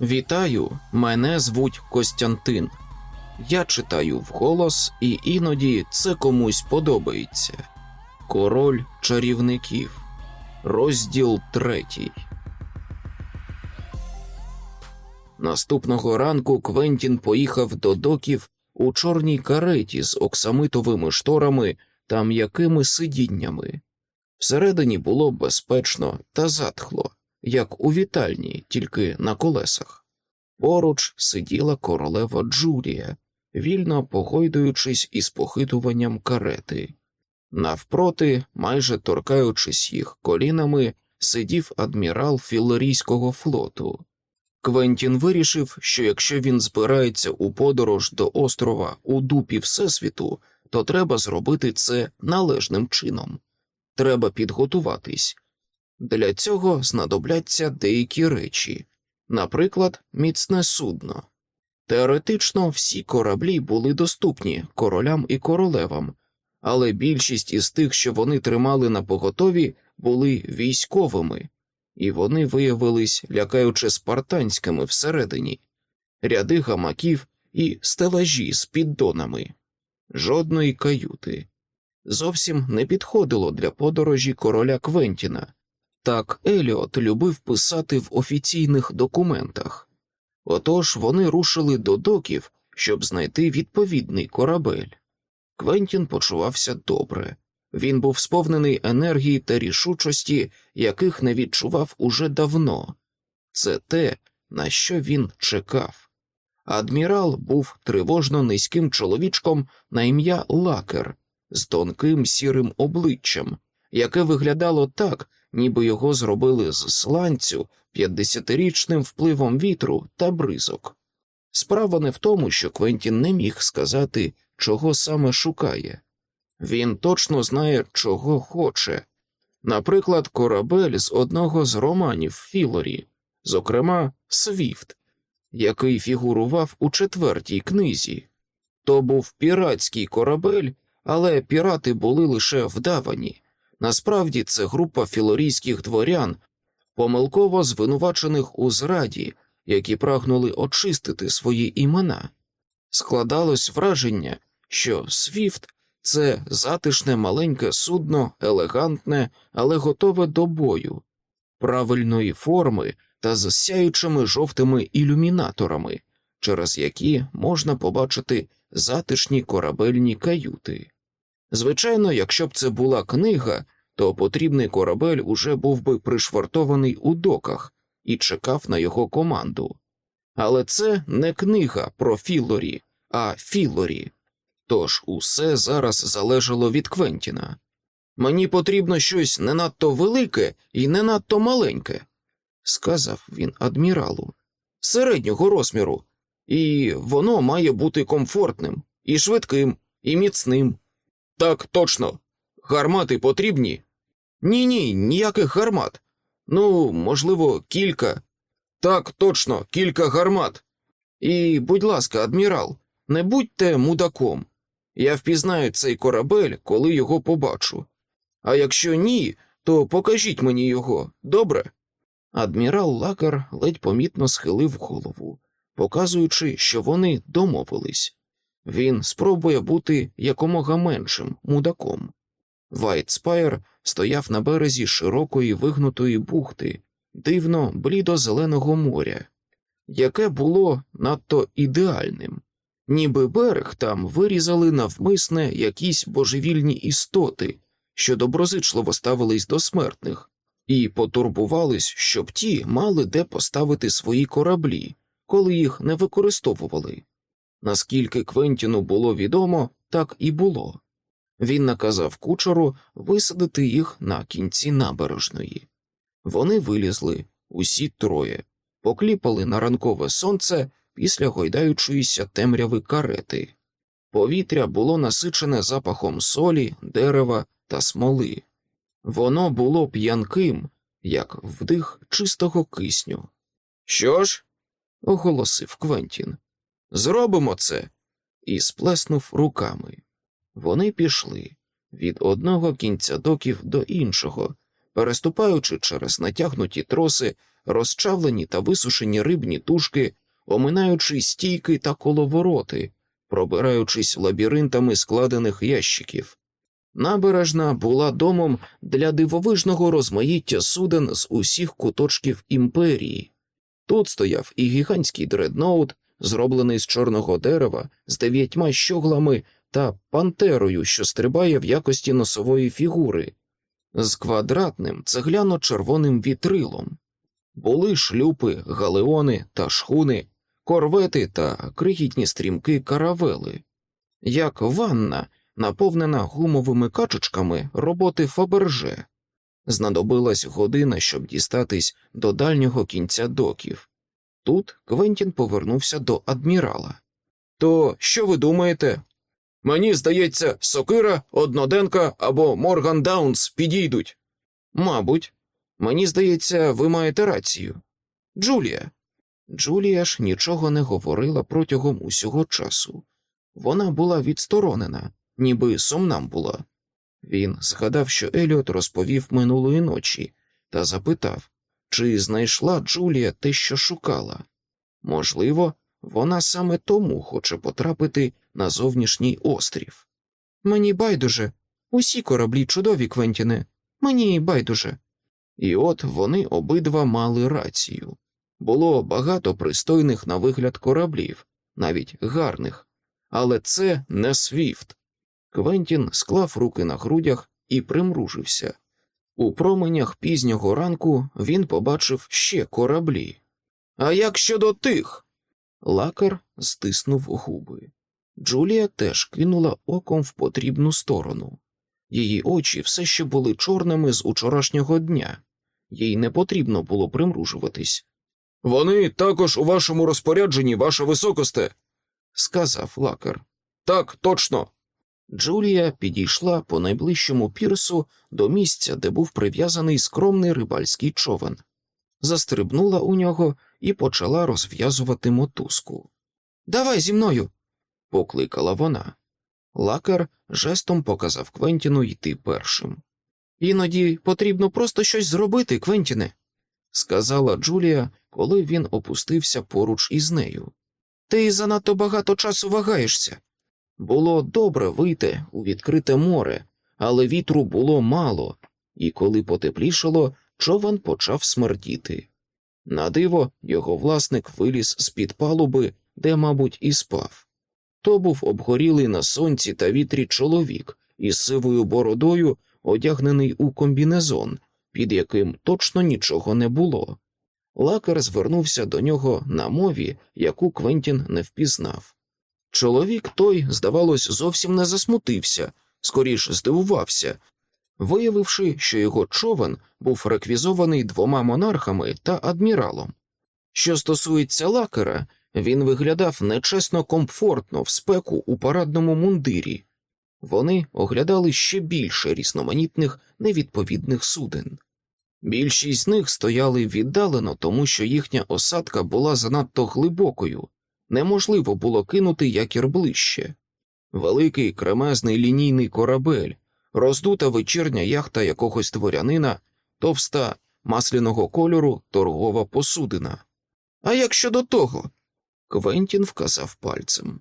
Вітаю, мене звуть Костянтин. Я читаю вголос, і іноді це комусь подобається. Король чарівників, розділ третій. Наступного ранку Квентін поїхав до доків у чорній кареті з оксамитовими шторами та м'якими сидіннями. Всередині було безпечно та затхло, як у вітальні, тільки на колесах. Поруч сиділа королева Джулія, вільно погойдуючись із похитуванням карети. Навпроти, майже торкаючись їх колінами, сидів адмірал Філорійського флоту. Квентін вирішив, що якщо він збирається у подорож до острова у дупі Всесвіту, то треба зробити це належним чином. Треба підготуватись. Для цього знадобляться деякі речі, наприклад, міцне судно. Теоретично всі кораблі були доступні королям і королевам, але більшість із тих, що вони тримали на поготові, були військовими, і вони виявились лякаючи спартанськими всередині, ряди гамаків і стелажі з піддонами, жодної каюти. Зовсім не підходило для подорожі короля Квентіна. Так Еліот любив писати в офіційних документах. Отож вони рушили до доків, щоб знайти відповідний корабель. Квентін почувався добре. Він був сповнений енергії та рішучості, яких не відчував уже давно. Це те, на що він чекав. Адмірал був тривожно низьким чоловічком на ім'я Лакер з тонким сірим обличчям, яке виглядало так, ніби його зробили з сланцю п'ятдесятирічним впливом вітру та бризок. Справа не в тому, що Квентін не міг сказати, чого саме шукає. Він точно знає, чого хоче. Наприклад, корабель з одного з романів Філорі, зокрема, Свіфт, який фігурував у четвертій книзі. То був піратський корабель, але пірати були лише вдавані. Насправді це група філорійських дворян, помилково звинувачених у зраді, які прагнули очистити свої імена. Складалось враження, що Свіфт це затишне маленьке судно, елегантне, але готове до бою, правильної форми та з сяючими жовтими ілюмінаторами, через які можна побачити затишні корабельні каюти. Звичайно, якщо б це була книга, то потрібний корабель уже був би пришвартований у доках і чекав на його команду. Але це не книга про Філорі, а Філорі. Тож усе зараз залежало від Квентіна. Мені потрібно щось не надто велике і не надто маленьке, сказав він адміралу, середнього розміру, і воно має бути комфортним, і швидким, і міцним. Так точно. Гармати потрібні? Ні, ні, ніяких гармат. Ну, можливо, кілька. Так, точно, кілька гармат. І, будь ласка, адмірал, не будьте мудаком. Я впізнаю цей корабель, коли його побачу. А якщо ні, то покажіть мені його, добре? Адмірал Лакар ледь помітно схилив голову, показуючи, що вони домовились. Він спробує бути якомога меншим мудаком. Вайтспайр стояв на березі широкої вигнутої бухти, дивно блідо-зеленого моря, яке було надто ідеальним, ніби берег там вирізали навмисне якісь божевільні істоти, що доброзичливо ставились до смертних, і потурбувались, щоб ті мали де поставити свої кораблі, коли їх не використовували. Наскільки Квентіну було відомо, так і було. Він наказав кучеру висадити їх на кінці набережної. Вони вилізли усі троє, покліпали на ранкове сонце після гойдаючоїся темряви карети. Повітря було насичене запахом солі, дерева та смоли. Воно було п'янким, як вдих чистого кисню. Що ж? оголосив Квентін. Зробимо це. І сплеснув руками. Вони пішли від одного кінця доків до іншого, переступаючи через натягнуті троси розчавлені та висушені рибні тушки, оминаючи стійки та коловороти, пробираючись лабіринтами складених ящиків. Набережна була домом для дивовижного розмаїття суден з усіх куточків імперії. Тут стояв і гігантський дредноут, зроблений з чорного дерева, з дев'ятьма щоглами та пантерою, що стрибає в якості носової фігури, з квадратним цегляно-червоним вітрилом. Були шлюпи, галеони та шхуни, корвети та крихітні стрімки каравели, як ванна, наповнена гумовими качечками роботи Фаберже. Знадобилась година, щоб дістатись до дальнього кінця доків. Тут Квентін повернувся до адмірала. То що ви думаєте? Мені здається, сокира, одноденка або Морган Даунс підійдуть. Мабуть, мені здається, ви маєте рацію. Джулія. Джулія ж нічого не говорила протягом усього часу. Вона була відсторонена, ніби сумнам була. Він згадав, що Еліот розповів минулої ночі, та запитав, чи знайшла Джулія те, що шукала. Можливо, вона саме тому хоче потрапити на зовнішній острів. Мені байдуже, усі кораблі чудові, Квентіне, мені байдуже. І от вони обидва мали рацію. Було багато пристойних на вигляд кораблів, навіть гарних, але це не свіфт. Квентін склав руки на грудях і примружився. У променях пізнього ранку він побачив ще кораблі. А як щодо тих? Лакар стиснув губи. Джулія теж кинула оком в потрібну сторону. Її очі все ще були чорними з учорашнього дня, їй не потрібно було примружуватись. Вони також у вашому розпорядженні, ваша високосте, сказав лакар. Так, точно. Джулія підійшла по найближчому пірсу до місця, де був прив'язаний скромний рибальський човен, застрибнула у нього і почала розв'язувати мотузку. Давай зі мною, покликала вона. Лакар жестом показав Квентіну йти першим. Іноді потрібно просто щось зробити, Квентіне, сказала Джулія, коли він опустився поруч із нею. Ти занадто багато часу вагаєшся. Було добре вийти у відкрите море, але вітру було мало, і коли потеплішало, човен почав смердіти. На диво, його власник виліз з під палуби, де, мабуть, і спав. То був обгорілий на сонці та вітрі чоловік із сивою бородою, одягнений у комбінезон, під яким точно нічого не було. Лакар звернувся до нього на мові, яку Квентін не впізнав. Чоловік той, здавалось, зовсім не засмутився, скоріш здивувався, виявивши, що його човен був реквізований двома монархами та адміралом. Що стосується лакера, він виглядав нечесно комфортно в спеку у парадному мундирі. Вони оглядали ще більше різноманітних невідповідних суден. Більшість з них стояли віддалено, тому що їхня осадка була занадто глибокою, неможливо було кинути якір ближче. Великий кремезний лінійний корабель, роздута вечірня яхта якогось дворянина, товста масляного кольору торгова посудина. А як щодо того? Квентін вказав пальцем.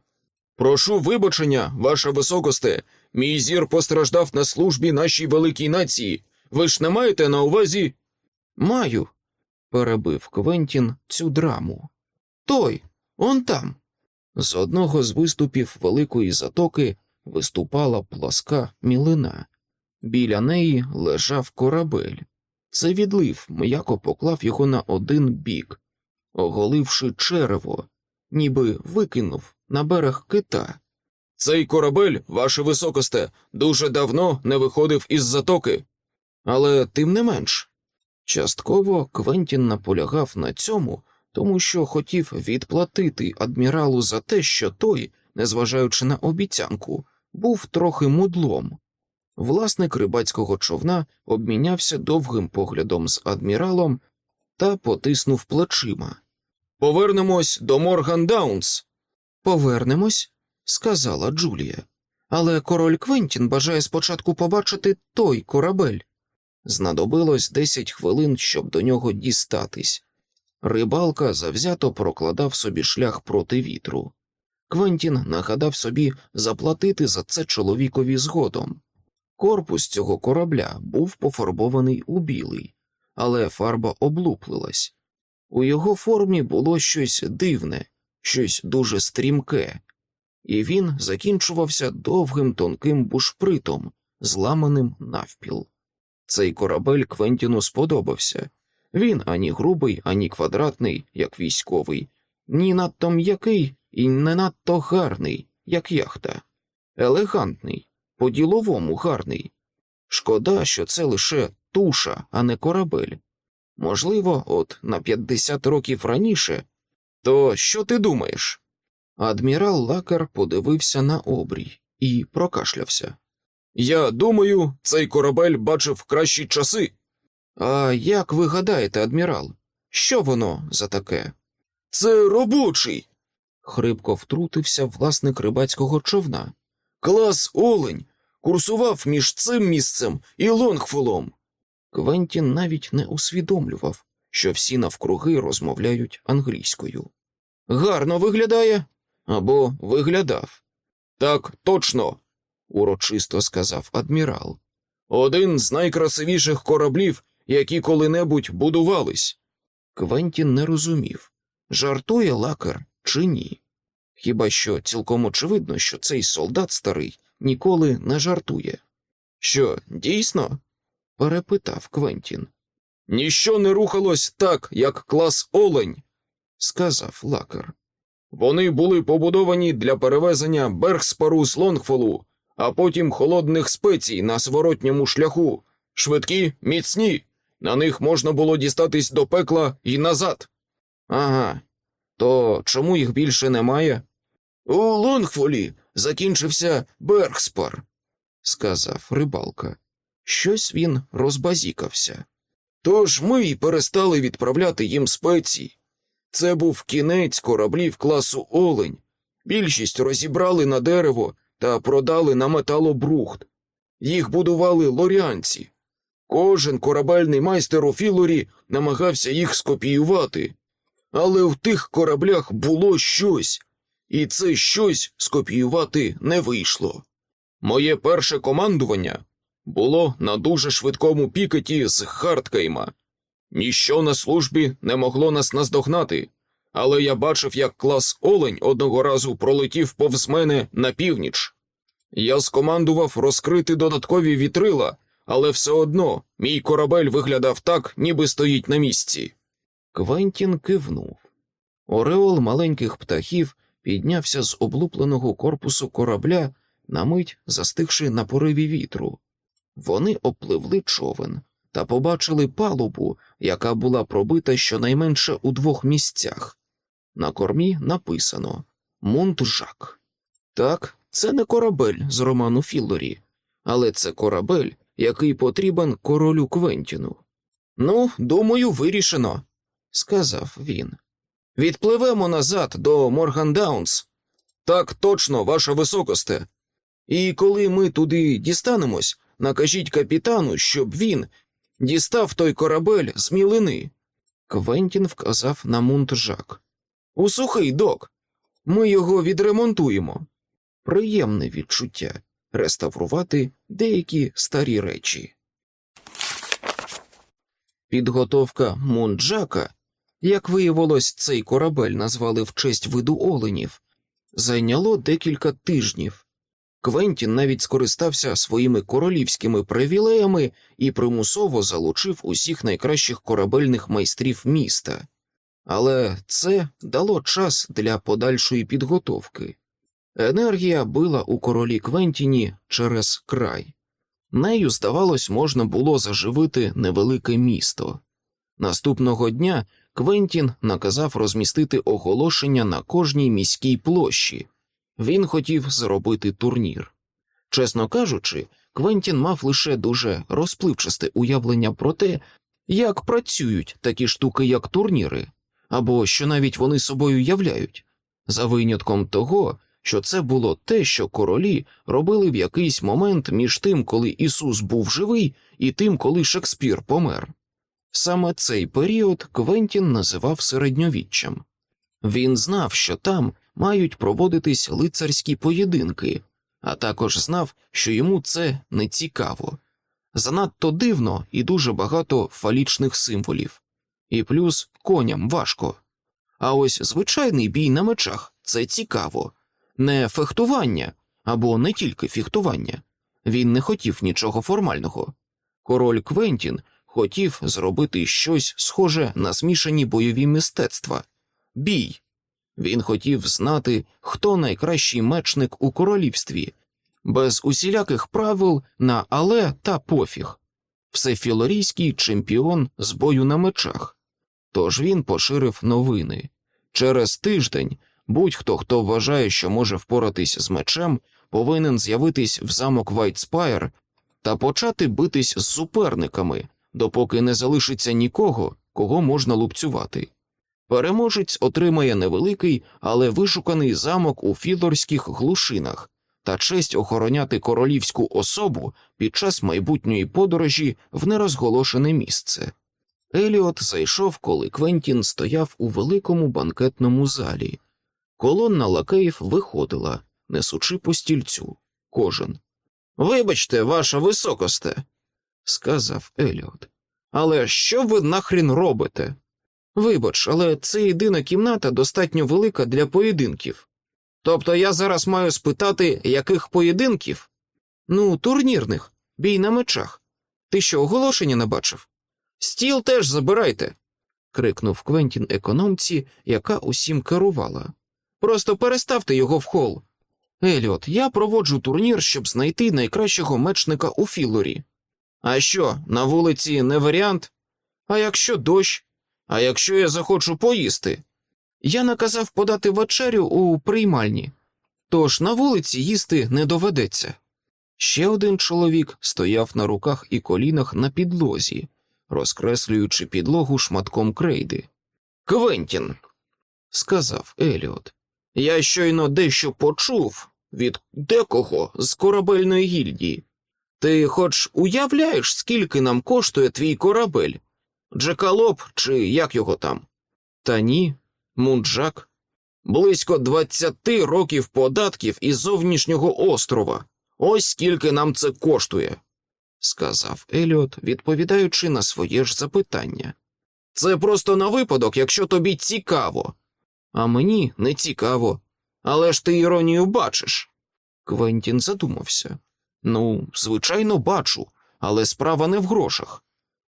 Прошу вибачення, ваша високосте. Мій зір постраждав на службі нашій великій нації. Ви ж не маєте на увазі? Маю, перебив Квентін цю драму. Той, он там. З одного з виступів великої затоки виступала пласка мілина. Біля неї лежав корабель. Це відлив м'яко поклав його на один бік, оголивши черево, ніби викинув на берег кита. Цей корабель, ваше високосте, дуже давно не виходив із затоки. Але тим не менш, частково Квентін наполягав на цьому, тому що хотів відплатити адміралу за те, що той, незважаючи на обіцянку, був трохи мудлом. Власник рибацького човна обмінявся довгим поглядом з адміралом та потиснув плечима. Повернемось до Морган Даунс. Повернемось, сказала Джулія. Але король Квентін бажає спочатку побачити той корабель. Знадобилось десять хвилин, щоб до нього дістатись, Рибалка завзято прокладав собі шлях проти вітру. Квентін нагадав собі заплатити за це чоловікові згодом. Корпус цього корабля був пофарбований у білий, але фарба облуплилась. У його формі було щось дивне, щось дуже стрімке, і він закінчувався довгим тонким бушпритом, зламаним навпіл. Цей корабель Квентіну сподобався. Він ані грубий, ані квадратний, як військовий, ні надто м'який і не надто гарний, як яхта, елегантний, по-діловому гарний. Шкода, що це лише туша, а не корабель. Можливо, от на 50 років раніше. То що ти думаєш? Адмірал Лакар подивився на обрій і прокашлявся. Я думаю, цей корабель бачив кращі часи. А як ви гадаєте, адмірал, що воно за таке? Це робочий. хрипко втрутився власник рибацького човна. Клас Олень курсував між цим місцем і Лонгфолом. Квентін навіть не усвідомлював, що всі навкруги розмовляють англійською. Гарно виглядає або виглядав. Так точно, урочисто сказав адмірал. Один з найкрасивіших кораблів, які коли-небудь будувались. Квентін не розумів, жартує лакер чи ні. Хіба що цілком очевидно, що цей солдат старий ніколи не жартує. Що, дійсно? перепитав Квентін. Ніщо не рухалось так, як клас Олень, сказав лакер. Вони були побудовані для перевезення Бергспару з Лонгфолу, а потім холодних спецій на зворотньому шляху, швидкі, міцні. На них можна було дістатись до пекла і назад. Ага, то чому їх більше немає? У Лонгфолі закінчився Бергспар, сказав рибалка. Щось він розбазікався. Тож ми й перестали відправляти їм спеції. Це був кінець кораблів класу Олень. Більшість розібрали на дерево та продали на металобрухт. Їх будували лоріанці. Кожен корабельний майстер у Філорі намагався їх скопіювати. Але в тих кораблях було щось, і це щось скопіювати не вийшло. Моє перше командування було на дуже швидкому пікеті з Харткейма. Ніщо на службі не могло нас наздогнати, але я бачив, як клас Олень одного разу пролетів повз мене на північ. Я скомандував розкрити додаткові вітрила, але все одно мій корабель виглядав так, ніби стоїть на місці. Квентін кивнув. Ореол маленьких птахів піднявся з облупленого корпусу корабля, на мить застигши на пориві вітру. Вони опливли човен та побачили палубу, яка була пробита щонайменше у двох місцях. На кормі написано Монтжак. Так, це не корабель з роману Філлорі, але це корабель, який потрібен королю Квентіну. Ну, думаю, вирішено, сказав він. Відпливемо назад до Моргандаунс. Так точно, ваша високосте. І коли ми туди дістанемось, накажіть капітану, щоб він дістав той корабель з мілини. Квентін вказав на мунтжак. У сухий док. Ми його відремонтуємо. Приємне відчуття реставрувати деякі старі речі. Підготовка Мунджака, як виявилось, цей корабель назвали в честь виду оленів, зайняло декілька тижнів. Квентін навіть скористався своїми королівськими привілеями і примусово залучив усіх найкращих корабельних майстрів міста. Але це дало час для подальшої підготовки. Енергія била у королі Квентіні через край. Нею, здавалось, можна було заживити невелике місто. Наступного дня Квентін наказав розмістити оголошення на кожній міській площі. Він хотів зробити турнір. Чесно кажучи, Квентін мав лише дуже розпливчасте уявлення про те, як працюють такі штуки, як турніри, або що навіть вони собою являють, за винятком того, що це було те, що королі робили в якийсь момент між тим, коли Ісус був живий, і тим, коли Шекспір помер. Саме цей період Квентін називав середньовіччям. Він знав, що там мають проводитись лицарські поєдинки, а також знав, що йому це не цікаво. Занадто дивно і дуже багато фалічних символів, і плюс коням важко. А ось звичайний бій на мечах це цікаво, не фехтування або не тільки фехтування. Він не хотів нічого формального. Король Квентін хотів зробити щось схоже на змішані бойові мистецтва бій. Він хотів знати, хто найкращий мечник у королівстві, без усіляких правил на але та пофіг, всефілорійський чемпіон з бою на мечах. Тож він поширив новини. Через тиждень будь-хто, хто вважає, що може впоратись з мечем, повинен з'явитись в замок Вайтспайр та почати битись з суперниками, допоки не залишиться нікого, кого можна лупцювати. Переможець отримає невеликий, але вишуканий замок у філорських глушинах та честь охороняти королівську особу під час майбутньої подорожі в нерозголошене місце. Еліот зайшов, коли Квентін стояв у великому банкетному залі. Колонна лакеїв виходила, несучи по стільцю, кожен. Вибачте, ваша високосте, сказав Еліот. Але що ви нахрін робите? Вибач, але це єдина кімната достатньо велика для поєдинків. Тобто я зараз маю спитати, яких поєдинків? Ну, турнірних, бій на мечах. Ти що, оголошення не бачив? Стіл теж забирайте. крикнув Квентін економці, яка усім керувала. Просто переставте його в хол. Еліот, я проводжу турнір, щоб знайти найкращого мечника у Філорі. А що, на вулиці не варіант? А якщо дощ? А якщо я захочу поїсти? Я наказав подати вечерю у приймальні, тож на вулиці їсти не доведеться. Ще один чоловік стояв на руках і колінах на підлозі, розкреслюючи підлогу шматком крейди. Квентін, сказав Еліот, я щойно дещо почув від декого з корабельної гільдії. Ти хоч уявляєш, скільки нам коштує твій корабель? Джекалоп чи як його там? Та ні, мунджак. Близько двадцяти років податків із зовнішнього острова. Ось скільки нам це коштує, сказав Еліот, відповідаючи на своє ж запитання. Це просто на випадок, якщо тобі цікаво. А мені не цікаво. Але ж ти іронію бачиш. Квентін задумався. Ну, звичайно, бачу, але справа не в грошах.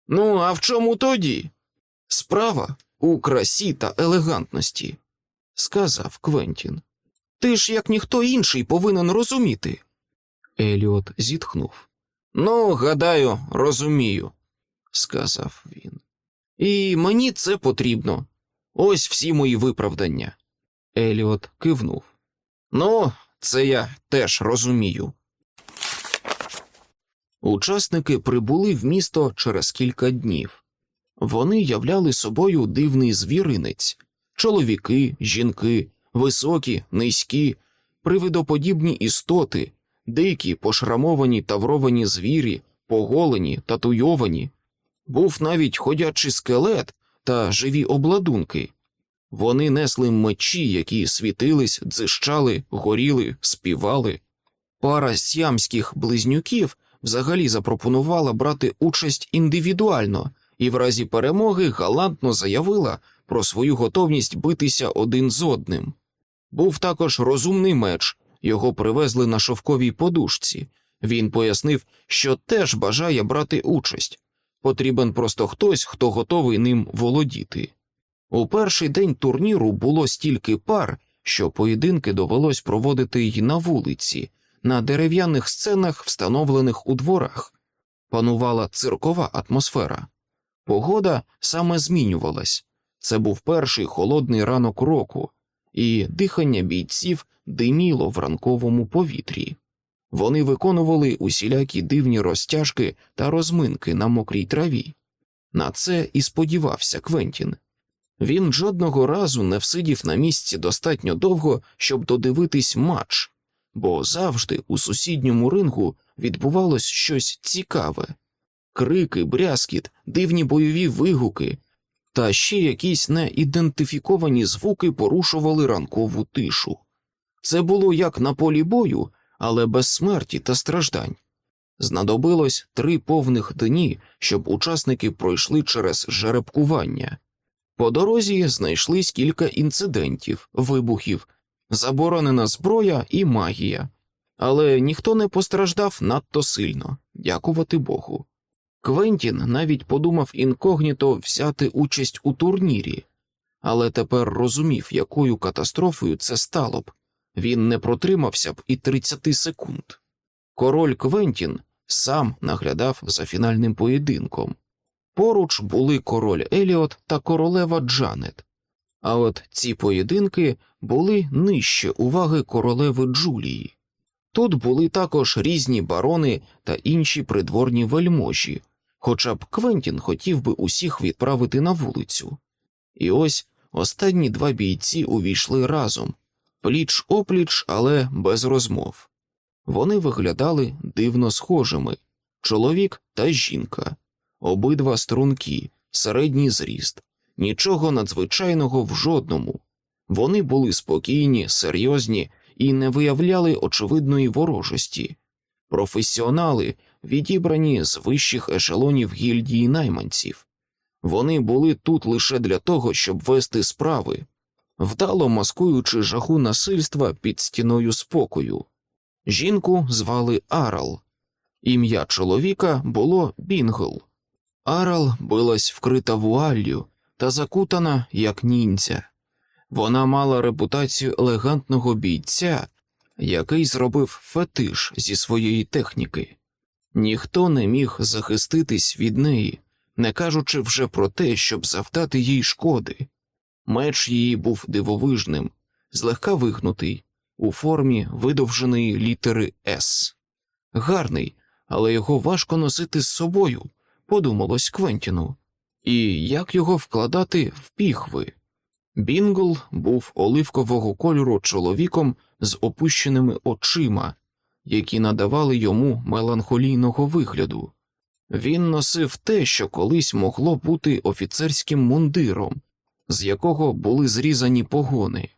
Ну, а в чому тоді? Справа у красі та елегантності, сказав Квентін. Ти ж, як ніхто інший, повинен розуміти. Еліот зітхнув. Ну, гадаю, розумію, сказав він. І мені це потрібно. Ось всі мої виправдання. Еліот кивнув. Ну, це я теж розумію. Учасники прибули в місто через кілька днів. Вони являли собою дивний звіринець чоловіки, жінки, високі, низькі, привидоподібні істоти, дикі, пошрамовані тавровані звірі, поголені, татуйовані. Був навіть ходячий скелет та живі обладунки. Вони несли мечі, які світились, дзищали, горіли, співали. Пара сямських близнюків взагалі запропонувала брати участь індивідуально і в разі перемоги галантно заявила про свою готовність битися один з одним. Був також розумний меч, його привезли на шовковій подушці. Він пояснив, що теж бажає брати участь. Потрібен просто хтось, хто готовий ним володіти. У перший день турніру було стільки пар, що поєдинки довелось проводити й на вулиці, на дерев'яних сценах, встановлених у дворах. Панувала циркова атмосфера. Погода саме змінювалась. Це був перший холодний ранок року, і дихання бійців диміло в ранковому повітрі. Вони виконували усілякі дивні розтяжки та розминки на мокрій траві. На це і сподівався Квентін. Він жодного разу не всидів на місці достатньо довго, щоб додивитись матч, бо завжди у сусідньому рингу відбувалось щось цікаве. крики, брязкіт, дивні бойові вигуки, та ще якісь неідентифіковані звуки порушували ранкову тишу. Це було як на полі бою, але без смерті та страждань. Знадобилось три повних дні, щоб учасники пройшли через жеребкування. По дорозі знайшлись кілька інцидентів, вибухів, заборонена зброя і магія, але ніхто не постраждав надто сильно, дякувати Богу. Квентін навіть подумав інкогніто взяти участь у турнірі, але тепер розумів, якою катастрофою це стало б. Він не протримався б і 30 секунд. Король Квентін сам наглядав за фінальним поєдинком. Поруч були король Еліот та королева Джанет, а от ці поєдинки були нижче уваги королеви Джулії. Тут були також різні барони та інші придворні вельможі, хоча б Квентін хотів би усіх відправити на вулицю. І ось останні два бійці увійшли разом, пліч опліч, але без розмов. Вони виглядали дивно схожими чоловік та жінка, обидва струнки, середній зріст, нічого надзвичайного в жодному. Вони були спокійні, серйозні і не виявляли очевидної ворожості. Професіонали, відібрані з вищих ешелонів гільдії найманців. Вони були тут лише для того, щоб вести справи, вдало маскуючи жаху насильства під стіною спокою. Жінку звали Арал, ім'я чоловіка було Бінгл. Арал билась вкрита вуаллю та закутана, як ніндзя. Вона мала репутацію елегантного бійця, який зробив фетиш зі своєї техніки. Ніхто не міг захиститись від неї, не кажучи вже про те, щоб завдати їй шкоди. Меч її був дивовижним, злегка вигнутий, у формі видовженої літери С. Гарний, але його важко носити з собою, подумалось Квентіну, і як його вкладати в піхви. Бінгл був оливкового кольору чоловіком з опущеними очима, які надавали йому меланхолійного вигляду. Він носив те, що колись могло бути офіцерським мундиром, з якого були зрізані погони.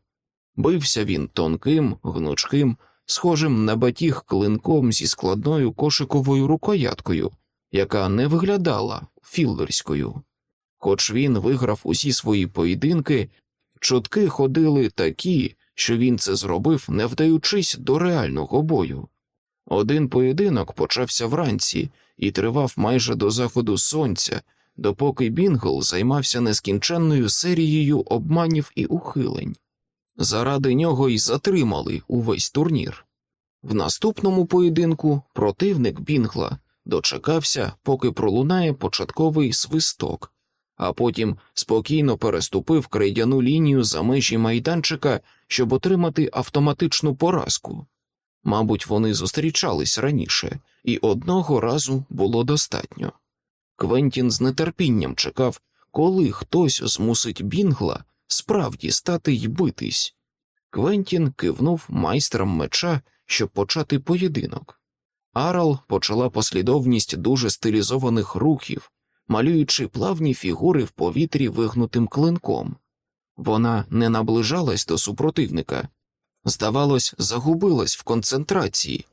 Бився він тонким, гнучким, схожим на батіг клинком зі складною кошиковою рукояткою, яка не виглядала філорською. Хоч він виграв усі свої поєдинки, чутки ходили такі, що він це зробив, не вдаючись до реального бою. Один поєдинок почався вранці і тривав майже до заходу сонця, допоки Бінгл займався нескінченною серією обманів і ухилень. Заради нього й затримали увесь турнір. В наступному поєдинку противник Бінгла дочекався, поки пролунає початковий свисток, а потім спокійно переступив крейдяну лінію за межі майданчика, щоб отримати автоматичну поразку. Мабуть, вони зустрічались раніше, і одного разу було достатньо. Квентін з нетерпінням чекав, коли хтось змусить Бінгла справді стати й битись. Квентін кивнув майстрам меча, щоб почати поєдинок. Арал почала послідовність дуже стилізованих рухів, малюючи плавні фігури в повітрі вигнутим клинком. Вона не наближалась до супротивника, здавалось, загубилась в концентрації,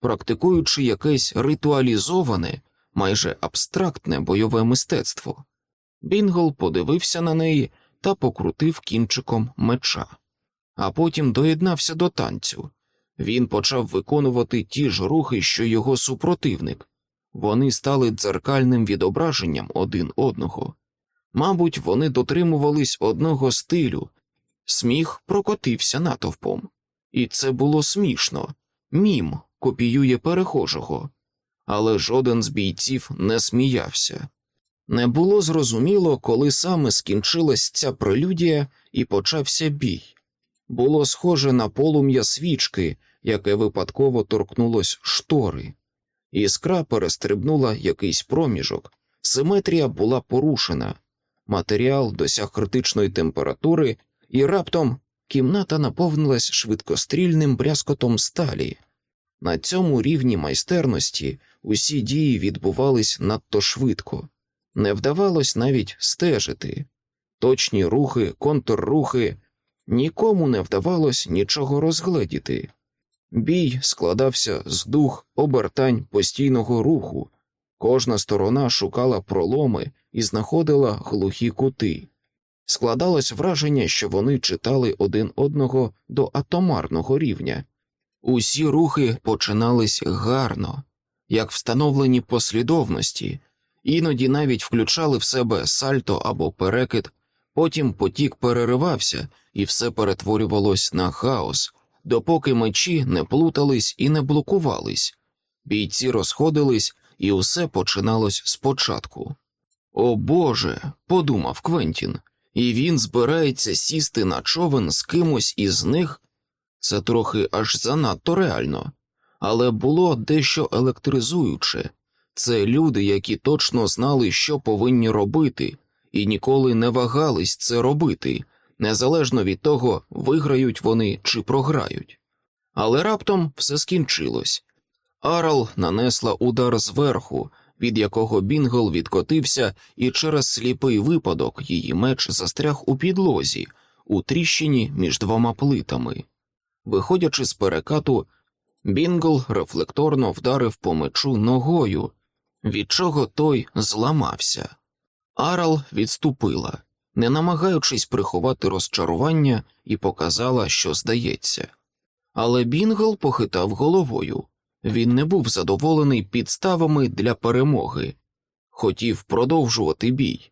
практикуючи якесь ритуалізоване, майже абстрактне бойове мистецтво. Бінгл подивився на неї та покрутив кінчиком меча, а потім доєднався до танцю. Він почав виконувати ті ж рухи, що його супротивник. Вони стали дзеркальним відображенням один одного. Мабуть, вони дотримувались одного стилю. Сміх прокотився натовпом, і це було смішно. Мім копіює перехожого, але жоден з бійців не сміявся. Не було зрозуміло, коли саме скінчилась ця прелюдія і почався бій. Було схоже на полум'я свічки, яке випадково торкнулось штори. Іскра перестрибнула якийсь проміжок, симетрія була порушена, матеріал досяг критичної температури, і раптом кімната наповнилась швидкострільним брязкотом сталі. На цьому рівні майстерності усі дії відбувались надто швидко, не вдавалось навіть стежити. Точні рухи, контррухи, нікому не вдавалось нічого розгледіти. Бій складався з дух обертань постійного руху, кожна сторона шукала проломи і знаходила глухі кути. Складалось враження, що вони читали один одного до атомарного рівня. Усі рухи починались гарно, як встановлені послідовності, іноді навіть включали в себе сальто або перекид, потім потік переривався і все перетворювалось на хаос, допоки мечі не плутались і не блокувались. Бійці розходились, і усе починалось спочатку. О Боже, подумав Квентін, і він збирається сісти на човен з кимось із них. Це трохи аж занадто реально, але було дещо електризуюче це люди, які точно знали, що повинні робити, і ніколи не вагались це робити, незалежно від того, виграють вони чи програють. Але раптом все скінчилось. Арал нанесла удар зверху, від якого Бінгл відкотився, і через сліпий випадок її меч застряг у підлозі, у тріщині між двома плитами. Виходячи з перекату, Бінгл рефлекторно вдарив по мечу ногою, від чого той зламався. Арал відступила, не намагаючись приховати розчарування, і показала, що здається. Але Бінгл похитав головою. Він не був задоволений підставами для перемоги, хотів продовжувати бій,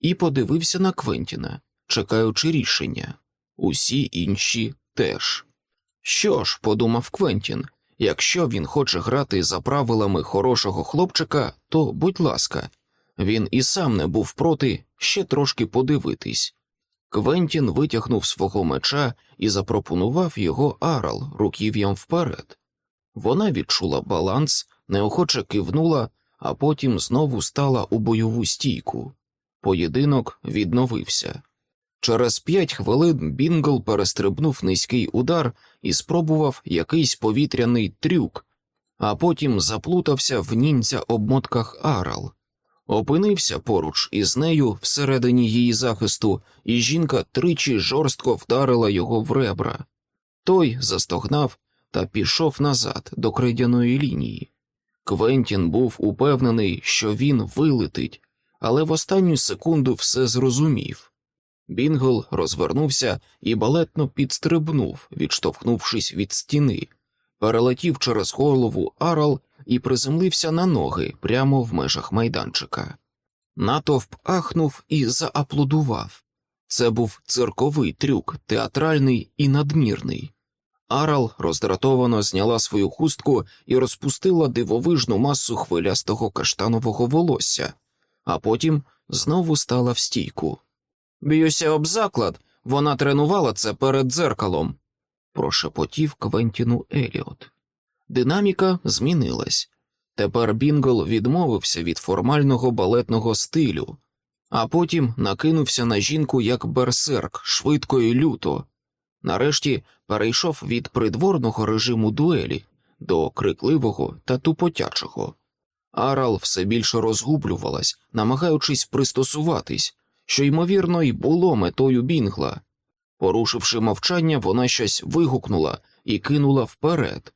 і подивився на Квентіна, чекаючи рішення. Усі інші теж. Що ж, подумав Квентін, якщо він хоче грати за правилами хорошого хлопчика, то будь ласка, він і сам не був проти ще трошки подивитись. Квентін витягнув свого меча і запропонував його арал руків'ям вперед. Вона відчула баланс, неохоче кивнула, а потім знову стала у бойову стійку. Поєдинок відновився. Через п'ять хвилин Бінгл перестрибнув низький удар і спробував якийсь повітряний трюк, а потім заплутався в німця обмотках Арал. Опинився поруч із нею всередині її захисту, і жінка тричі жорстко вдарила його в ребра. Той застогнав та пішов назад до крейдяної лінії. Квентін був упевнений, що він вилетить, але в останню секунду все зрозумів. Бінгл розвернувся і балетно підстрибнув, відштовхнувшись від стіни, перелетів через голову Арал і приземлився на ноги прямо в межах майданчика. Натовп ахнув і зааплодував. Це був цирковий трюк, театральний і надмірний. Арал роздратовано зняла свою хустку і розпустила дивовижну масу хвилястого каштанового волосся, а потім знову стала в стійку. Б'юся об заклад, вона тренувала це перед дзеркалом, прошепотів Квентіну Еліот. Динаміка змінилась. Тепер Бінгл відмовився від формального балетного стилю, а потім накинувся на жінку як берсерк, швидко і люто. Нарешті перейшов від придворного режиму дуелі до крикливого та тупотячого. Арал все більше розгублювалась, намагаючись пристосуватись, що, ймовірно, й було метою Бінгла. Порушивши мовчання, вона щось вигукнула і кинула вперед.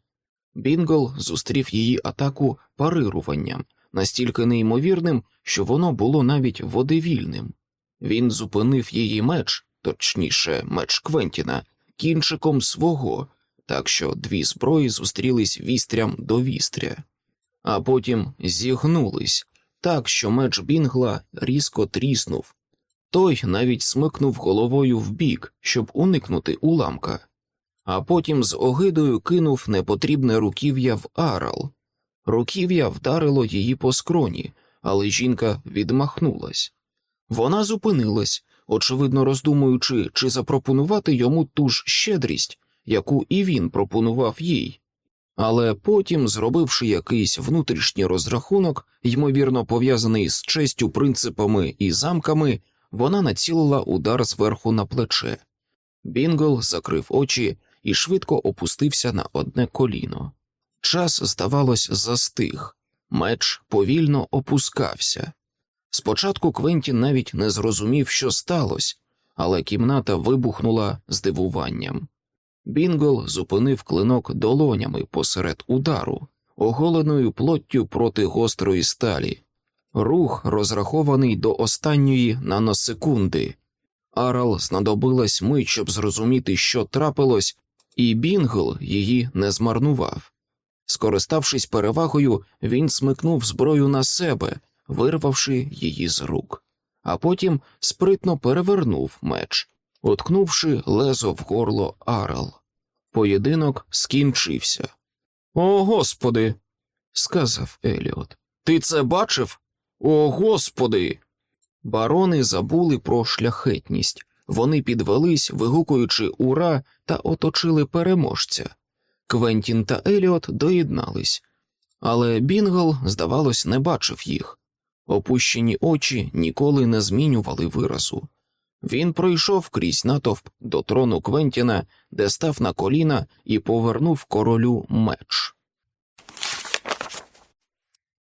Бінгл зустрів її атаку парируванням, настільки неймовірним, що воно було навіть водевільним. Він зупинив її меч, точніше, меч Квентіна, кінчиком свого, так що дві зброї зустрілись вістрям до вістря, а потім зігнулись так, що меч Бінгла різко тріснув. Той навіть смикнув головою вбік, щоб уникнути уламка, а потім з огидою кинув непотрібне руків'я в арал. Руків'я вдарило її по скроні, але жінка відмахнулась. Вона зупинилась, очевидно роздумуючи, чи запропонувати йому ту ж щедрість, яку і він пропонував їй. Але потім, зробивши якийсь внутрішній розрахунок, ймовірно пов'язаний з честю, принципами і замками, вона націлила удар зверху на плече. Бінгл закрив очі і швидко опустився на одне коліно. Час, здавалось, застиг, меч повільно опускався. Спочатку Квентін навіть не зрозумів, що сталося, але кімната вибухнула здивуванням. Бінгол зупинив клинок долонями посеред удару, оголеною плоттю проти гострої сталі. Рух розрахований до останньої наносекунди. Арал знадобилась мить, щоб зрозуміти, що трапилось, і Бінгл її не змарнував. Скориставшись перевагою, він смикнув зброю на себе, вирвавши її з рук, а потім спритно перевернув меч, уткнувши лезо в горло Арал. Поєдинок скінчився. О, господи, сказав Еліот. Ти це бачив? О, господи. Барони забули про шляхетність. Вони підвелись, вигукуючи ура та оточили переможця. Квентін та Еліот доєднались, але Бінгл, здавалось, не бачив їх. Опущені очі ніколи не змінювали виразу. Він пройшов крізь натовп до трону Квентіна, де став на коліна і повернув королю меч.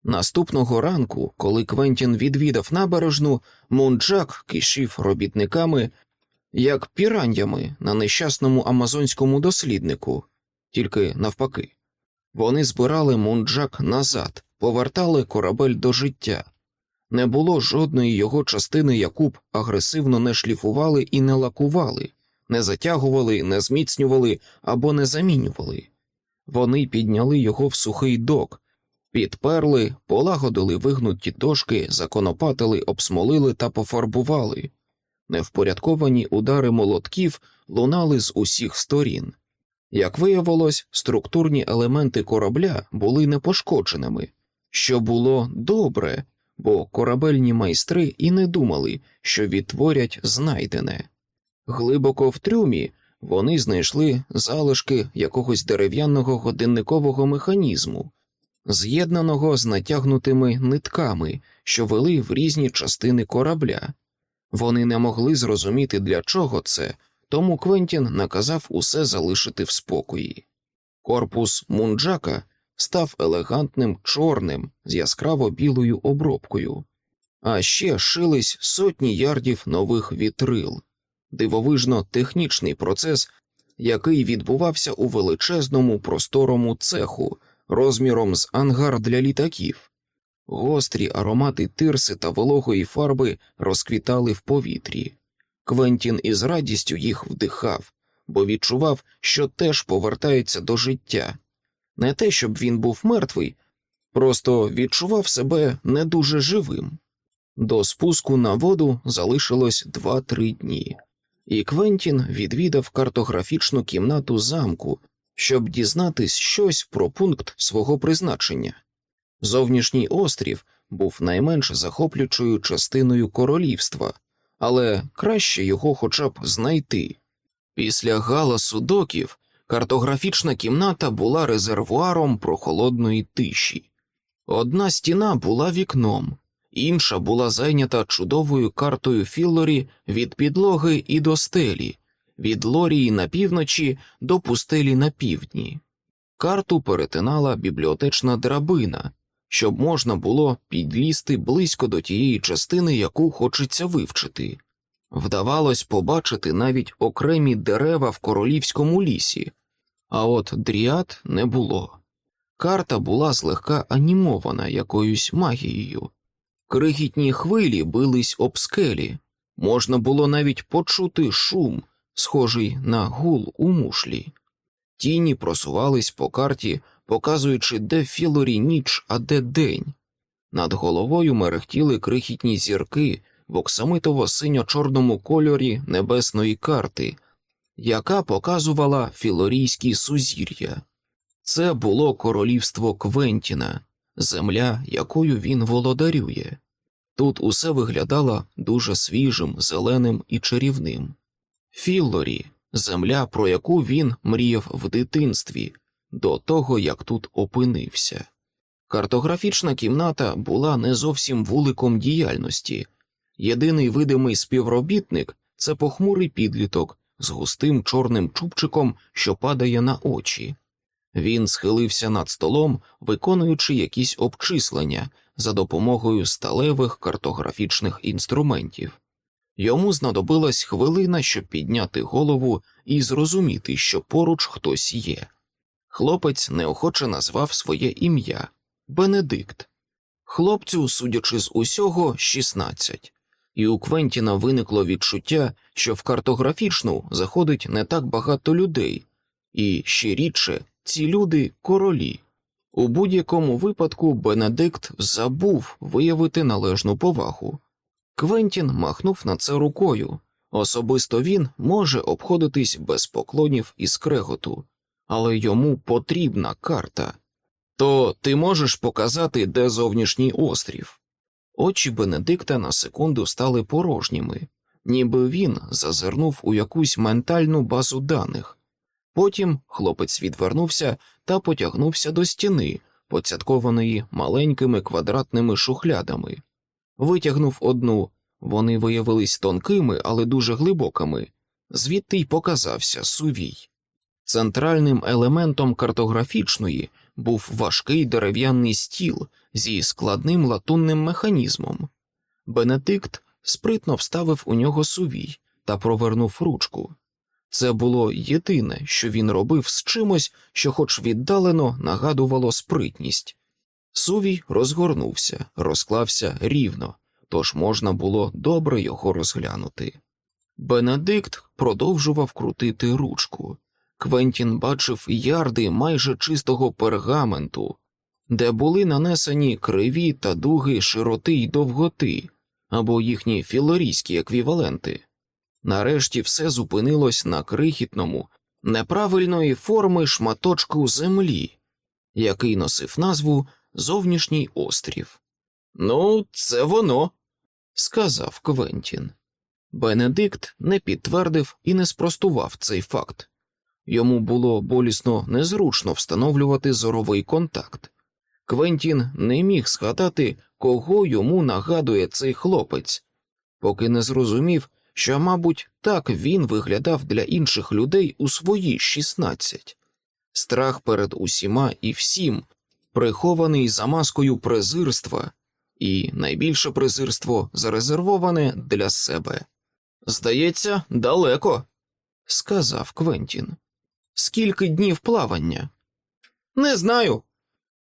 Наступного ранку, коли Квентін відвідав набережну, Мунджак кишів робітниками, як піраннями на нещасному амазонському досліднику, тільки навпаки. Вони збирали Мунджак назад, повертали корабель до життя. Не було жодної його частини, яку б агресивно не шліфували і не лакували, не затягували, не зміцнювали або не замінювали. Вони підняли його в сухий док, підперли, полагодили вигнуті дошки, законопатили, обсмолили та пофарбували. Невпорядковані удари молотків лунали з усіх сторін. Як виявилось, структурні елементи корабля були непошкодженими, що було добре, бо корабельні майстри і не думали, що відтворять знайдене. Глибоко в трюмі вони знайшли залишки якогось дерев'яного годинникового механізму, з'єднаного з натягнутими нитками, що вели в різні частини корабля. Вони не могли зрозуміти, для чого це, тому Квентін наказав усе залишити в спокої. Корпус мунджака став елегантним чорним з яскраво білою обробкою, а ще шились сотні ярдів нових вітрил, дивовижно технічний процес, який відбувався у величезному просторому цеху розміром з ангар для літаків. Гострі аромати тирси та вологої фарби розквітали в повітрі. Квентін із радістю їх вдихав, бо відчував, що теж повертається до життя. Не те, щоб він був мертвий, просто відчував себе не дуже живим. До спуску на воду залишилось два-три дні, і Квентін відвідав картографічну кімнату замку, щоб дізнатись щось про пункт свого призначення. Зовнішній острів був найменш захоплюючою частиною королівства, але краще його хоча б знайти. Після галасу доків картографічна кімната була резервуаром прохолодної тиші. Одна стіна була вікном, інша була зайнята чудовою картою Філлорі від підлоги і до стелі, від лорії на півночі до пустелі на півдні. Карту перетинала бібліотечна драбина, щоб можна було підлізти близько до тієї частини, яку хочеться вивчити. Вдавалось побачити навіть окремі дерева в королівському лісі, а от дріад не було. Карта була злегка анімована якоюсь магією. Крихітні хвилі бились об скелі, можна було навіть почути шум, схожий на гул у мушлі. Тіні просувались по карті, показуючи, де Філорі ніч, а де день. Над головою мерехтіли крихітні зірки в оксамитово синьо-чорному кольорі небесної карти, яка показувала філорійські сузір'я. Це було королівство Квентіна, земля, якою він володарює. Тут усе виглядало дуже свіжим, зеленим і чарівним. Філлорі земля, про яку він мріяв в дитинстві, до того як тут опинився. Картографічна кімната була не зовсім вуликом діяльності. Єдиний видимий співробітник це похмурий підліток з густим чорним чубчиком, що падає на очі. Він схилився над столом, виконуючи якісь обчислення за допомогою сталевих картографічних інструментів. Йому знадобилась хвилина, щоб підняти голову і зрозуміти, що поруч хтось є. Хлопець неохоче назвав своє ім'я Бенедикт. Хлопцю, судячи з усього, 16, і у Квентіна виникло відчуття, що в картографічну заходить не так багато людей, і ще рідше ці люди королі. У будь-якому випадку Бенедикт забув виявити належну повагу. Квентін махнув на це рукою. Особисто він може обходитись без поклонів і скреготу, але йому потрібна карта. То ти можеш показати, де зовнішній острів? Очі Бенедикта на секунду стали порожніми, ніби він зазирнув у якусь ментальну базу даних. Потім хлопець відвернувся та потягнувся до стіни, поцяткованої маленькими квадратними шухлядами. Витягнув одну, вони виявились тонкими, але дуже глибокими, звідти й показався сувій. Центральним елементом картографічної був важкий дерев'яний стіл зі складним латунним механізмом. Бенедикт спритно вставив у нього сувій та провернув ручку. Це було єдине, що він робив з чимось, що, хоч віддалено, нагадувало спритність. Сувій розгорнувся, розклався рівно, тож можна було добре його розглянути. Бенедикт продовжував крутити ручку. Квентін бачив ярди майже чистого пергаменту, де були нанесені криві та дуги широти й довготи або їхні філорійські еквіваленти. Нарешті все зупинилось на крихітному, неправильної форми шматочку землі, який носив назву Зовнішній острів. Ну, це воно, сказав Квентін. Бенедикт не підтвердив і не спростував цей факт. Йому було болісно незручно встановлювати зоровий контакт. Квентін не міг згадати, кого йому нагадує цей хлопець, поки не зрозумів, що, мабуть, так він виглядав для інших людей у свої 16. Страх перед усіма і всім, прихований за маскою презирства, і найбільше презирство зарезервоване для себе. Здається, далеко, сказав Квентін. Скільки днів плавання? Не знаю,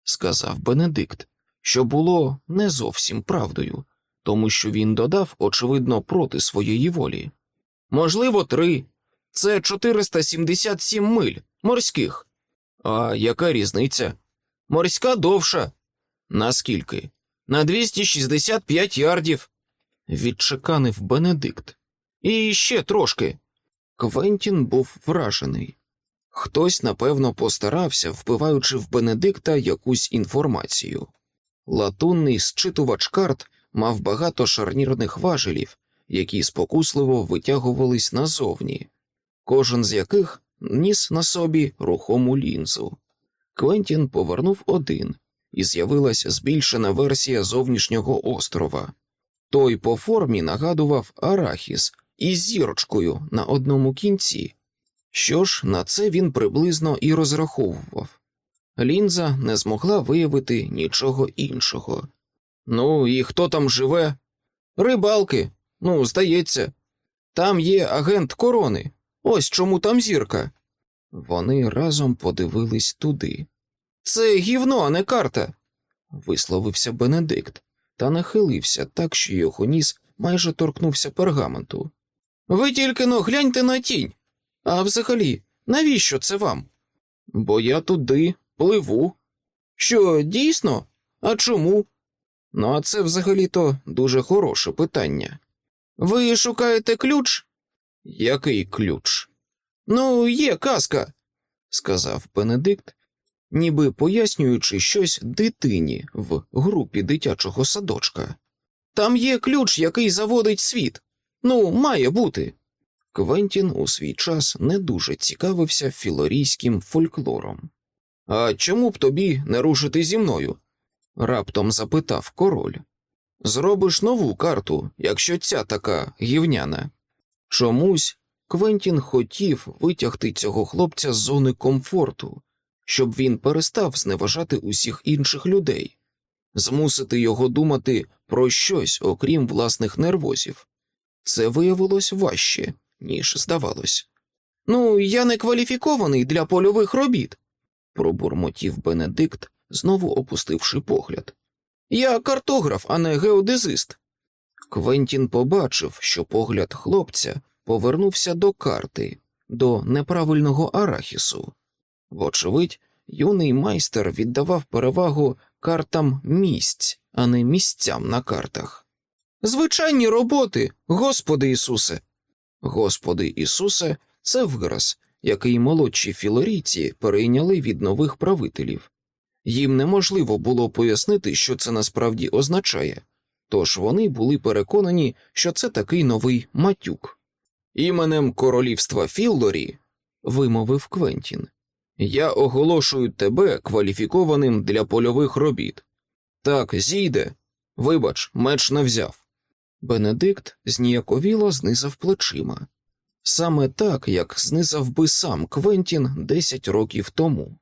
сказав Бенедикт, що було не зовсім правдою, тому що він додав, очевидно, проти своєї волі. Можливо, три. Це 477 миль морських. А яка різниця? Морська довша. Наскільки? На 265 ярдів, відчеканив Бенедикт. І ще трошки. Квентін був вражений. Хтось, напевно, постарався, впиваючи в Бенедикта якусь інформацію. Латунний зчитувач карт мав багато шарнірних важелів, які спокусливо витягувались назовні, кожен з яких ніс на собі рухому лінзу. Квентін повернув один, і з'явилася збільшена версія зовнішнього острова. Той по формі нагадував арахіс із зірочкою на одному кінці. Що ж, на це він приблизно і розраховував. Лінза не змогла виявити нічого іншого. Ну, і хто там живе? Рибалки, ну, здається, там є агент корони. Ось чому там зірка. Вони разом подивились туди. Це гівно, а не карта, висловився Бенедикт та нахилився так, що його ніс майже торкнувся пергаменту. Ви тільки но гляньте на тінь. А взагалі, навіщо це вам? Бо я туди пливу. Що, дійсно? А чому? Ну, а це взагалі-то дуже хороше питання. Ви шукаєте ключ? Який ключ? Ну, є казка, сказав Бенедикт, ніби пояснюючи щось дитині в групі дитячого садочка. Там є ключ, який заводить світ. Ну, має бути. Квентін у свій час не дуже цікавився філорійським фольклором. А чому б тобі не рушити зі мною? раптом запитав король. Зробиш нову карту, якщо ця така гівняна. Чомусь Квентін хотів витягти цього хлопця з зони комфорту, щоб він перестав зневажати усіх інших людей, змусити його думати про щось, окрім власних нервозів. Це виявилось важче, ніж здавалось. Ну, я не кваліфікований для польових робіт, пробурмотів Бенедикт, знову опустивши погляд. Я картограф, а не геодезист. Квентін побачив, що погляд хлопця повернувся до карти, до неправильного арахісу. Вочевидь, юний майстер віддавав перевагу картам місць, а не місцям на картах. Звичайні роботи, Господи Ісусе. Господи Ісусе, це вираз, який молодші філорійці перейняли від нових правителів. Їм неможливо було пояснити, що це насправді означає, тож вони були переконані, що це такий новий матюк. Іменем королівства Філлорі, вимовив Квентін, я оголошую тебе кваліфікованим для польових робіт. Так, зійде, вибач, меч не взяв. Бенедикт зніяковіло знизав плечима, саме так, як знизав би сам Квентін десять років тому.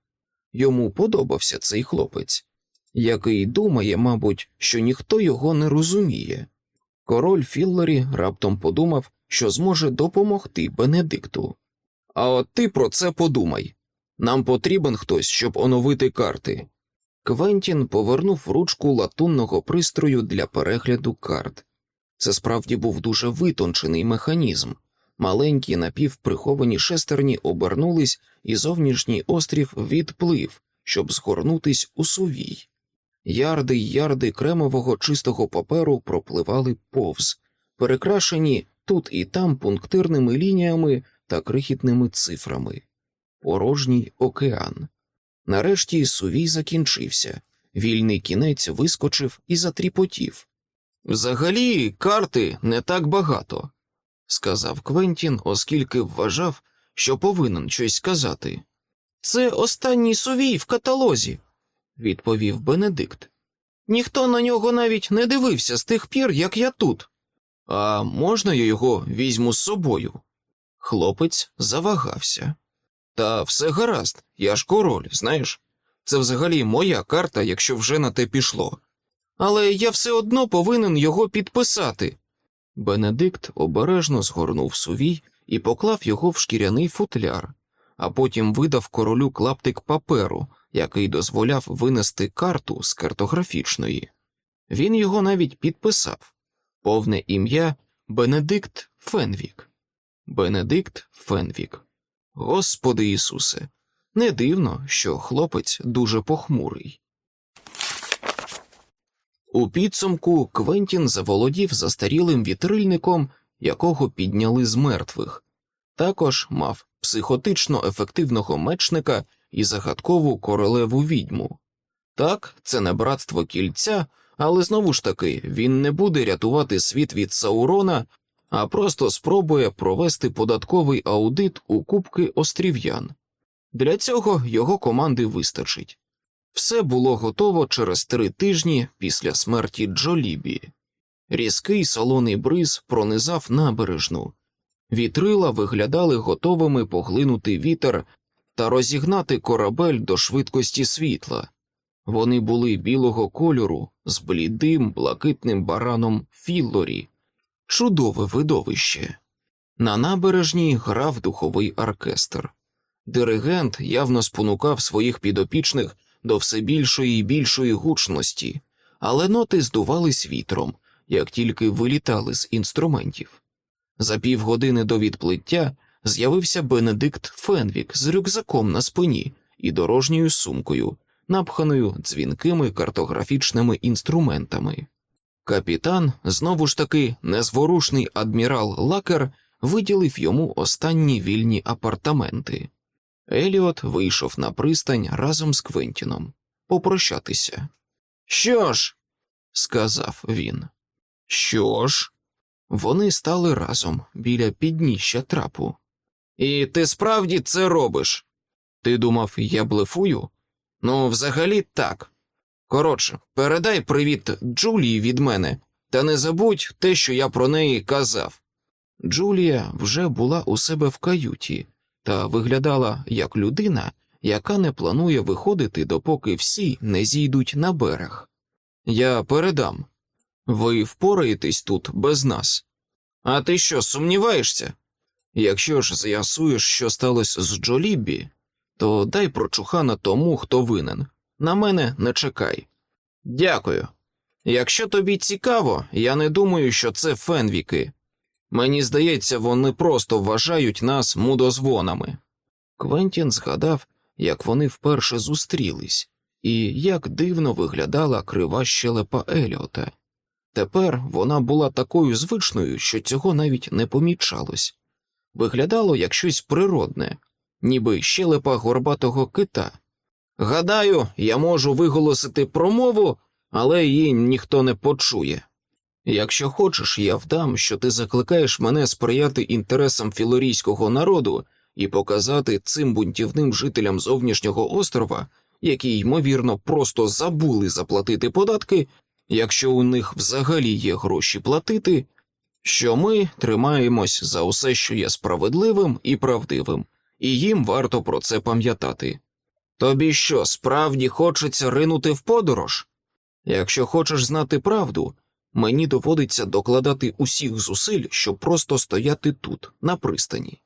Йому подобався цей хлопець, який думає, мабуть, що ніхто його не розуміє. Король Філлері раптом подумав, що зможе допомогти Бенедикту. А от ти про це подумай нам потрібен хтось, щоб оновити карти. Квентін повернув ручку латунного пристрою для перегляду карт. Це справді був дуже витончений механізм. Маленькі напівприховані шестерні обернулись, і зовнішній острів відплив, щоб згорнутись у сувій. Ярди й ярди кремового чистого паперу пропливали повз, перекрашені тут і там пунктирними лініями та крихітними цифрами. Порожній океан. Нарешті сувій закінчився, вільний кінець вискочив і затріпотів. Взагалі, карти не так багато, сказав Квентін, оскільки вважав, що повинен щось сказати. Це останній сувій в каталозі, відповів Бенедикт. Ніхто на нього навіть не дивився з тих пір, як я тут. А можна я його візьму з собою? Хлопець завагався. Та все гаразд, я ж король, знаєш. Це взагалі моя карта, якщо вже на те пішло. Але я все одно повинен його підписати. Бенедикт обережно згорнув сувій і поклав його в шкіряний футляр, а потім видав королю клаптик паперу, який дозволяв винести карту з картографічної. Він його навіть підписав повне ім'я Бенедикт Фенвік. Бенедикт Фенвік. Господи Ісусе, не дивно, що хлопець дуже похмурий. У підсумку Квентін заволодів застарілим вітрильником, якого підняли з мертвих, також мав психотично ефективного мечника і загадкову королеву відьму. Так, це не братство кільця, але знову ж таки він не буде рятувати світ від Саурона, а просто спробує провести податковий аудит у Кубки острів'ян. Для цього його команди вистачить. Все було готово через три тижні після смерті Джолібі. Різкий солоний бриз пронизав набережну, вітрила виглядали готовими поглинути вітер та розігнати корабель до швидкості світла. Вони були білого кольору з блідим, блакитним бараном Філлорі, чудове видовище. На набережній грав духовий оркестр. Диригент явно спонукав своїх підопічних до все більшої і більшої гучності, але ноти здувались вітром, як тільки вилітали з інструментів. За півгодини до відплиття з'явився Бенедикт Фенвік з рюкзаком на спині і дорожньою сумкою, напханою дзвінкими картографічними інструментами. Капітан, знову ж таки, незворушний адмірал Лакер виділив йому останні вільні апартаменти. Еліот вийшов на пристань разом з Квентіном попрощатися. Що ж, сказав він. Що ж? Вони стали разом біля підніжжя трапу. І ти справді це робиш? Ти думав, я блефую? Ну, взагалі так. Коротше, передай привіт Джулії від мене, та не забудь те, що я про неї казав. Джулія вже була у себе в каюті та виглядала як людина, яка не планує виходити, допоки всі не зійдуть на берег. Я передам. Ви впораєтесь тут без нас. А ти що, сумніваєшся? Якщо ж з'ясуєш, що сталося з Джолібі, то дай прочухана тому, хто винен. На мене не чекай. Дякую. Якщо тобі цікаво, я не думаю, що це фенвіки. Мені здається, вони просто вважають нас мудозвонами. Квентін згадав, як вони вперше зустрілись, і як дивно виглядала крива щелепа Еліота. Тепер вона була такою звичною, що цього навіть не помічалось. Виглядало як щось природне, ніби щелепа горбатого кита. Гадаю, я можу виголосити промову, але її ніхто не почує. Якщо хочеш, я вдам, що ти закликаєш мене сприяти інтересам філорійського народу і показати цим бунтівним жителям зовнішнього острова, які, ймовірно, просто забули заплатити податки, якщо у них взагалі є гроші платити, що ми тримаємось за усе, що є справедливим і правдивим, і їм варто про це пам'ятати. Тобі що, справді хочеться ринути в подорож? Якщо хочеш знати правду, мені доводиться докладати усіх зусиль, щоб просто стояти тут, на пристані.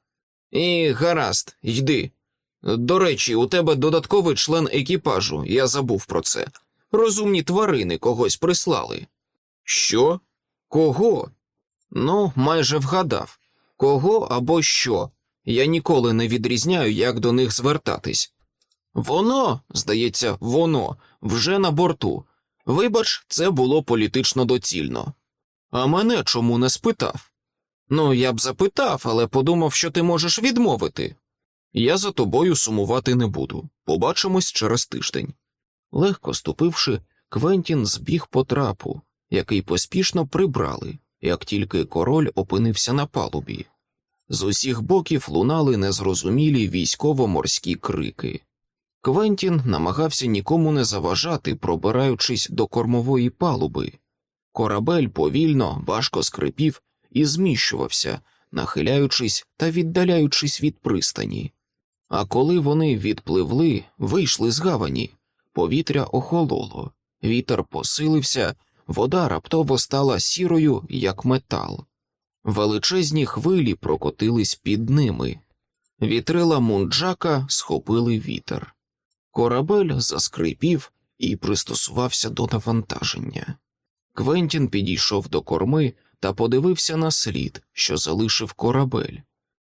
І гаразд, йди. До речі, у тебе додатковий член екіпажу, я забув про це. Розумні тварини когось прислали. Що? Кого? Ну, майже вгадав. Кого або що. Я ніколи не відрізняю, як до них звертатись. Воно, здається, воно вже на борту. Вибач, це було політично доцільно. А мене чому не спитав? Ну, я б запитав, але подумав, що ти можеш відмовити. Я за тобою сумувати не буду. Побачимось через тиждень. Легко ступивши, Квентін збіг по трапу, який поспішно прибрали, як тільки король опинився на палубі. З усіх боків лунали незрозумілі військово-морські крики. Квентін намагався нікому не заважати, пробираючись до кормової палуби. Корабель повільно, важко скрипів і зміщувався, нахиляючись та віддаляючись від пристані. А коли вони відпливли, вийшли з гавані, повітря охололо, вітер посилився, вода раптово стала сірою, як метал. Величезні хвилі прокотились під ними. Вітрила мунджака схопили вітер. Корабель заскрипів і пристосувався до навантаження. Квентін підійшов до корми та подивився на слід, що залишив корабель.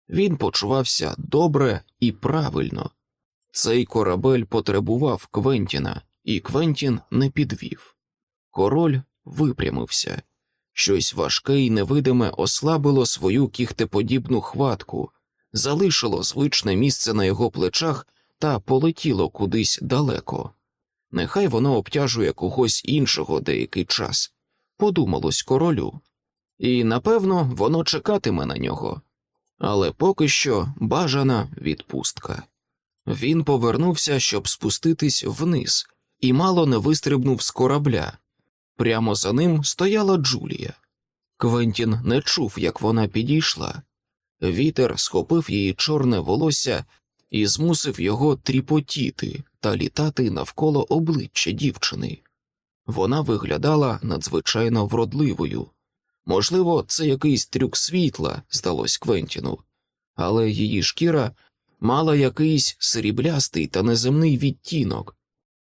Він почувався добре і правильно. Цей корабель потребував Квентіна, і Квентін не підвів. Король випрямився. Щось важке і невидиме ослабило свою кіхтеподібну хватку, залишило звичне місце на його плечах та полетіло кудись далеко. Нехай воно обтяжує когось іншого деякий час, подумалось королю, і напевно воно чекатиме на нього. Але поки що бажана відпустка. Він повернувся, щоб спуститись вниз, і мало не вистрибнув з корабля. Прямо за ним стояла Джулія. Квентін не чув, як вона підійшла. Вітер схопив її чорне волосся і змусив його тріпотіти та літати навколо обличчя дівчини. Вона виглядала надзвичайно вродливою. Можливо, це якийсь трюк світла, здалось Квентіну, але її шкіра мала якийсь сріблястий та неземний відтінок.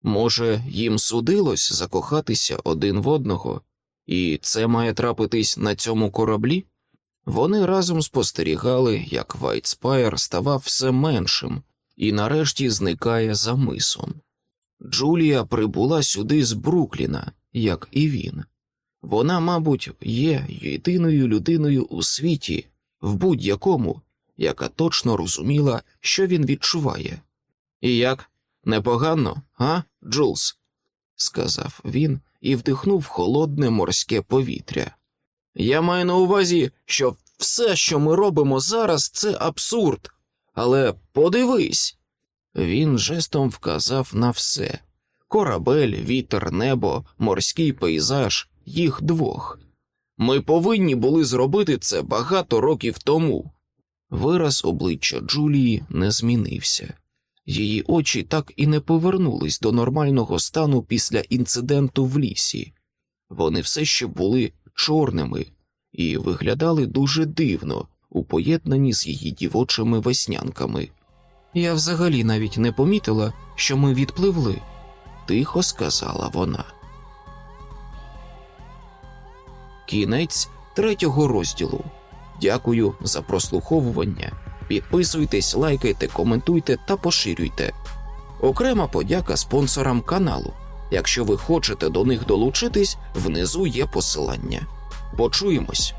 Може, їм судилось закохатися один в одного, і це має трапитись на цьому кораблі? Вони разом спостерігали, як Вайтспайр ставав все меншим і нарешті зникає за мисом. Джулія прибула сюди з Брукліна, як і він. Вона, мабуть, є єдиною людиною у світі, в будь-якому, яка точно розуміла, що він відчуває. І як непогано, а, Джулс? сказав він і вдихнув холодне морське повітря. Я маю на увазі, що все, що ми робимо зараз, це абсурд. Але подивись. Він жестом вказав на все корабель, вітер, небо, морський пейзаж, їх двох. Ми повинні були зробити це багато років тому. Вираз обличчя Джулії не змінився. Її очі так і не повернулись до нормального стану після інциденту в лісі. Вони все ще були чорними і виглядали дуже дивно у поєднанні з її дівочими веснянками. Я взагалі навіть не помітила, що ми відпливли, тихо сказала вона. Кінець третього розділу. Дякую за прослуховування. Підписуйтесь, лайкайте, коментуйте та поширюйте. Окрема подяка спонсорам каналу. Якщо ви хочете до них долучитись, внизу є посилання. Почуємось.